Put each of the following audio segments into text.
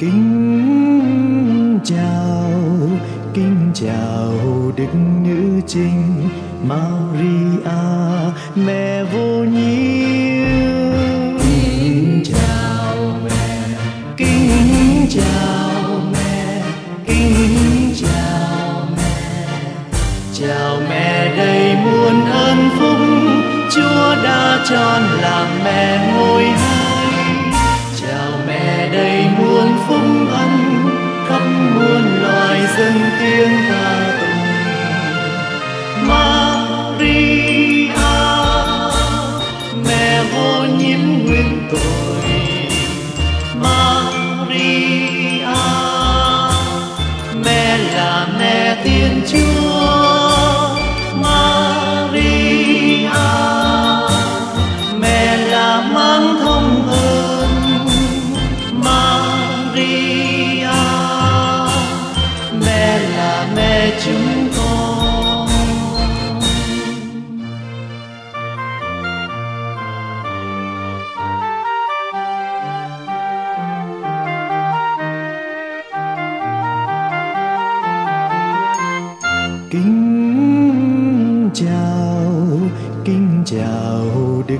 kính chào kính chào đức nữ trinh Maria mẹ vô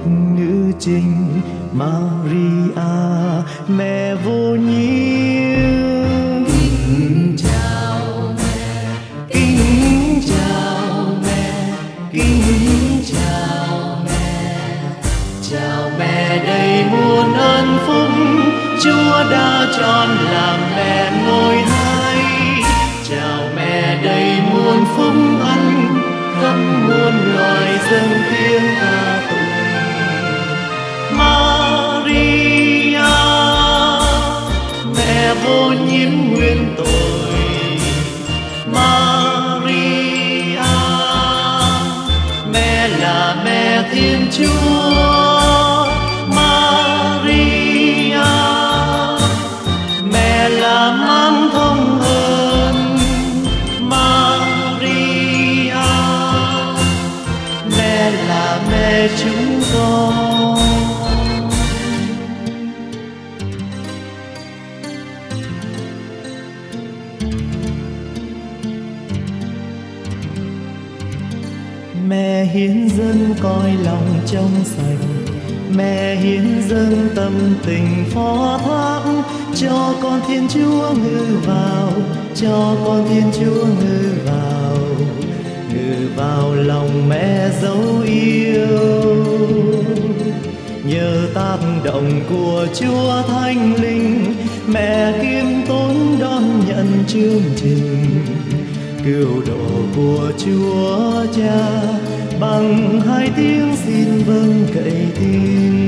nữ trinh Maria, mẹ vô nhiêu kính chào mẹ, kính chào mẹ, kính chào mẹ. Chào mẹ đầy muôn ơn phúc, chúa đã chọn làm mẹ ngôi hai. Chào mẹ đầy muôn phúc ân, khắp muôn loài dân tiếng ca mẹ nhiễm nguyên tội. Maria, mẹ là mẹ Thiên Chúa. Maria, mẹ là mang thông ơn Maria, mẹ là mẹ Chúa. Mẹ hiến dâng coi lòng trong sạch. Mẹ hiến dâng tâm tình phó thác. Cho con thiên chúa ngự vào, cho con thiên chúa ngự vào. Ngự vào lòng mẹ dấu yêu. Nhờ tác động của chúa thánh linh, mẹ kiêm tốn đón nhận chương trình cứu độ của chúa cha. Bằng hai tiếng xin vâng cậy tin.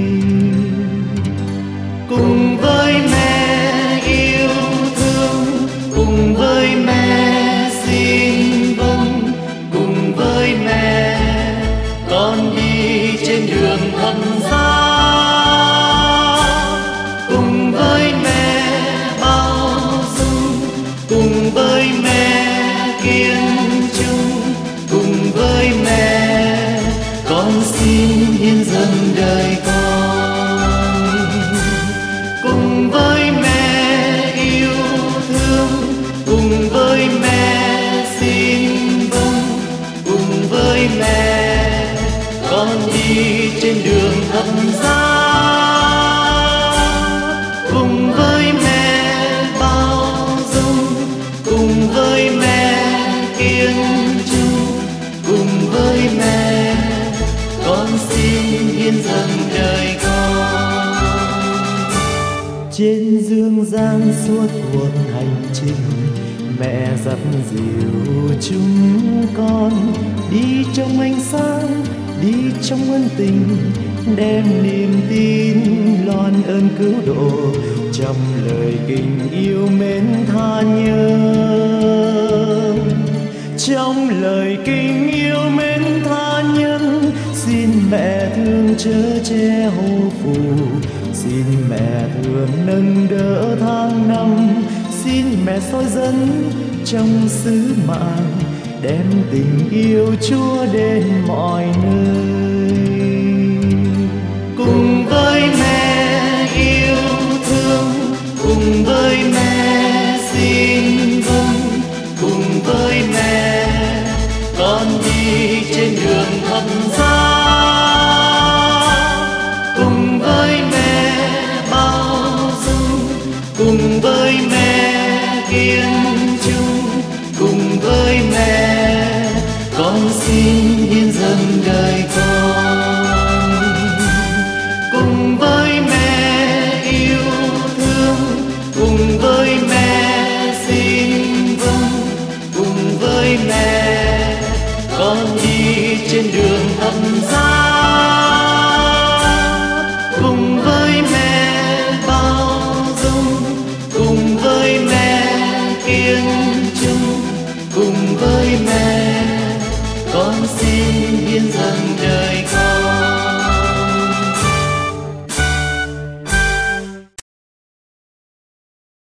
Kiên trung cùng với mẹ, con xin hiến dâng đời con. Trên dương gian suốt cuộc hành trình, mẹ dắt dìu chúng con. Đi trong ánh sáng, đi trong ân tình, đem niềm tin loan ơn cứu độ. Trong lời kinh yêu mến tha nhân trong lời kinh yêu mến tha nhân. Xin mẹ thương chớ che hô phù. Xin mẹ thương nâng đỡ tháng năm. Xin mẹ soi dẫn trong sứ mạng đem tình yêu chúa đến mọi nơi. cùng với mẹ kiên trung cùng với mẹ, con xin hiến dâng đời con. Cùng với mẹ yêu thương, cùng với mẹ xin vâng. Cùng với mẹ, con đi trên đường thầm giác với mẹ. Con xin yên dâng đời